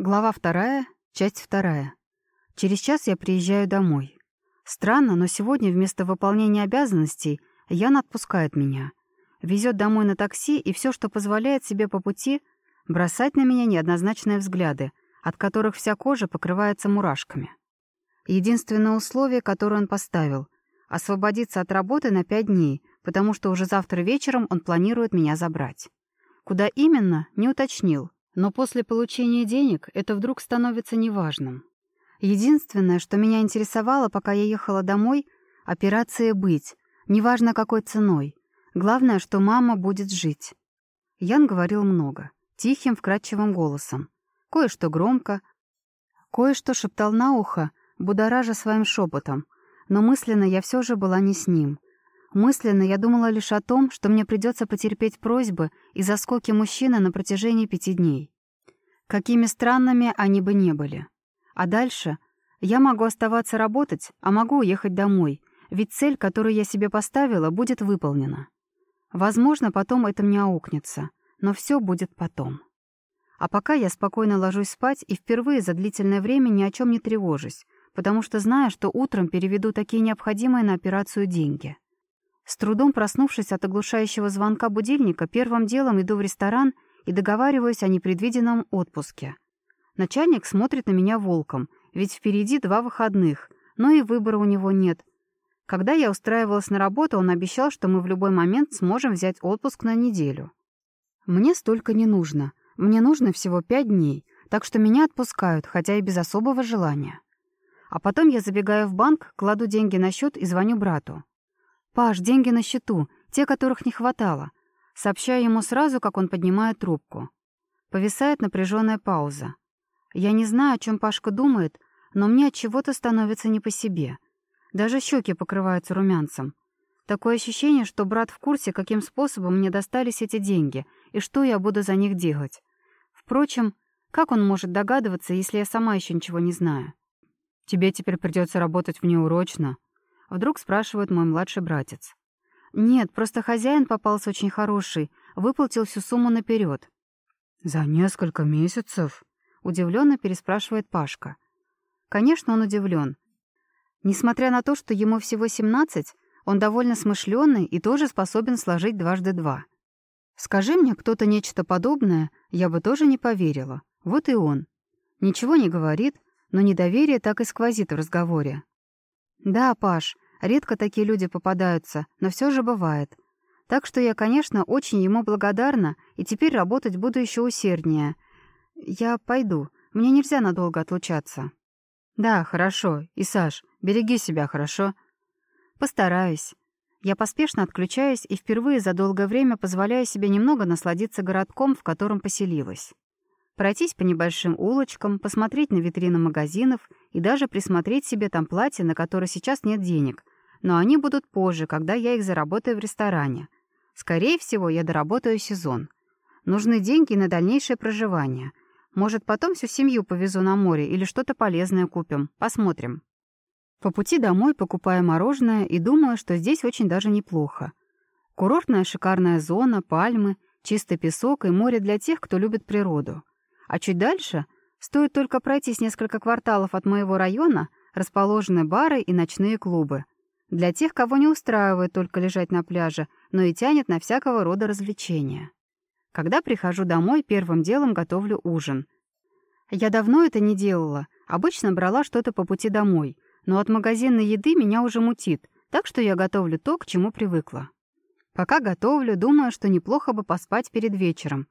Глава вторая, часть вторая. Через час я приезжаю домой. Странно, но сегодня вместо выполнения обязанностей Ян отпускает меня. Везет домой на такси и все, что позволяет себе по пути, бросать на меня неоднозначные взгляды, от которых вся кожа покрывается мурашками. Единственное условие, которое он поставил — освободиться от работы на пять дней, потому что уже завтра вечером он планирует меня забрать. Куда именно, не уточнил — но после получения денег это вдруг становится неважным. Единственное, что меня интересовало, пока я ехала домой — операция «Быть», неважно какой ценой. Главное, что мама будет жить. Ян говорил много, тихим, вкрадчивым голосом. Кое-что громко, кое-что шептал на ухо, будоража своим шепотом, но мысленно я все же была не с ним. Мысленно я думала лишь о том, что мне придется потерпеть просьбы и заскоки мужчины на протяжении пяти дней. Какими странными они бы не были. А дальше я могу оставаться работать, а могу уехать домой, ведь цель, которую я себе поставила, будет выполнена. Возможно, потом это мне аукнется, но все будет потом. А пока я спокойно ложусь спать и впервые за длительное время ни о чем не тревожусь, потому что знаю, что утром переведу такие необходимые на операцию деньги. С трудом проснувшись от оглушающего звонка будильника, первым делом иду в ресторан и договариваюсь о непредвиденном отпуске. Начальник смотрит на меня волком, ведь впереди два выходных, но и выбора у него нет. Когда я устраивалась на работу, он обещал, что мы в любой момент сможем взять отпуск на неделю. Мне столько не нужно. Мне нужно всего пять дней, так что меня отпускают, хотя и без особого желания. А потом я забегаю в банк, кладу деньги на счет и звоню брату. «Паш, деньги на счету, те, которых не хватало». Сообщаю ему сразу, как он поднимает трубку. Повисает напряженная пауза. Я не знаю, о чем Пашка думает, но мне от чего-то становится не по себе. Даже щеки покрываются румянцем. Такое ощущение, что брат в курсе, каким способом мне достались эти деньги и что я буду за них делать. Впрочем, как он может догадываться, если я сама еще ничего не знаю? Тебе теперь придется работать внеурочно, Вдруг спрашивает мой младший братец. «Нет, просто хозяин попался очень хороший, выплатил всю сумму наперед. «За несколько месяцев?» — удивленно переспрашивает Пашка. Конечно, он удивлен. Несмотря на то, что ему всего 17, он довольно смышленый и тоже способен сложить дважды два. Скажи мне кто-то нечто подобное, я бы тоже не поверила. Вот и он. Ничего не говорит, но недоверие так и сквозит в разговоре. «Да, Паш, редко такие люди попадаются, но все же бывает. Так что я, конечно, очень ему благодарна, и теперь работать буду еще усерднее. Я пойду, мне нельзя надолго отлучаться». «Да, хорошо. И, Саш, береги себя, хорошо?» «Постараюсь». Я поспешно отключаюсь и впервые за долгое время позволяю себе немного насладиться городком, в котором поселилась пройтись по небольшим улочкам, посмотреть на витрины магазинов и даже присмотреть себе там платье, на которое сейчас нет денег. Но они будут позже, когда я их заработаю в ресторане. Скорее всего, я доработаю сезон. Нужны деньги на дальнейшее проживание. Может, потом всю семью повезу на море или что-то полезное купим. Посмотрим. По пути домой покупаю мороженое и думаю, что здесь очень даже неплохо. Курортная шикарная зона, пальмы, чистый песок и море для тех, кто любит природу. А чуть дальше, стоит только пройтись несколько кварталов от моего района, расположены бары и ночные клубы. Для тех, кого не устраивает только лежать на пляже, но и тянет на всякого рода развлечения. Когда прихожу домой, первым делом готовлю ужин. Я давно это не делала, обычно брала что-то по пути домой, но от магазинной еды меня уже мутит, так что я готовлю то, к чему привыкла. Пока готовлю, думаю, что неплохо бы поспать перед вечером,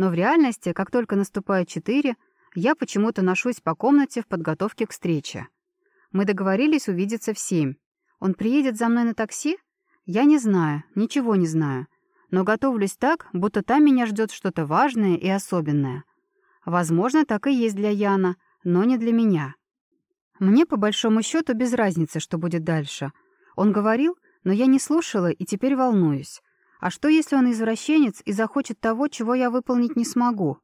но в реальности, как только наступает четыре, я почему-то ношусь по комнате в подготовке к встрече. Мы договорились увидеться в семь. Он приедет за мной на такси? Я не знаю, ничего не знаю. Но готовлюсь так, будто там меня ждет что-то важное и особенное. Возможно, так и есть для Яна, но не для меня. Мне, по большому счету, без разницы, что будет дальше. Он говорил, но я не слушала и теперь волнуюсь. А что, если он извращенец и захочет того, чего я выполнить не смогу?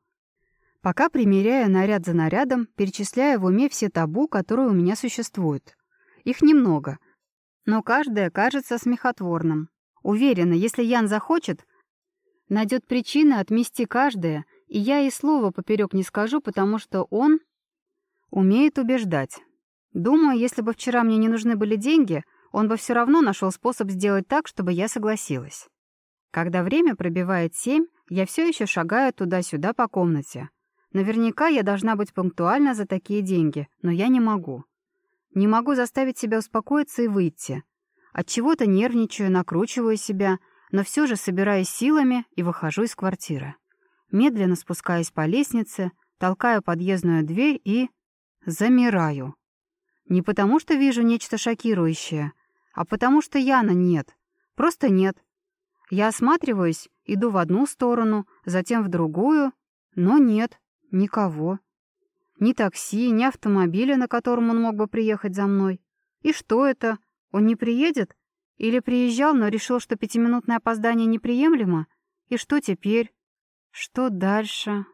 Пока, примеряя наряд за нарядом, перечисляя в уме все табу, которые у меня существуют. Их немного, но каждое кажется смехотворным. Уверена, если Ян захочет, найдет причины отмести каждое И я и слова поперек не скажу, потому что он умеет убеждать. Думаю, если бы вчера мне не нужны были деньги, он бы все равно нашел способ сделать так, чтобы я согласилась. Когда время пробивает семь, я все еще шагаю туда-сюда по комнате. Наверняка я должна быть пунктуальна за такие деньги, но я не могу. Не могу заставить себя успокоиться и выйти. От чего-то нервничаю, накручиваю себя, но все же собираюсь силами и выхожу из квартиры. Медленно спускаюсь по лестнице, толкаю подъездную дверь и... замираю. Не потому что вижу нечто шокирующее, а потому что Яна нет. Просто нет. Я осматриваюсь, иду в одну сторону, затем в другую, но нет, никого. Ни такси, ни автомобиля, на котором он мог бы приехать за мной. И что это? Он не приедет? Или приезжал, но решил, что пятиминутное опоздание неприемлемо? И что теперь? Что дальше?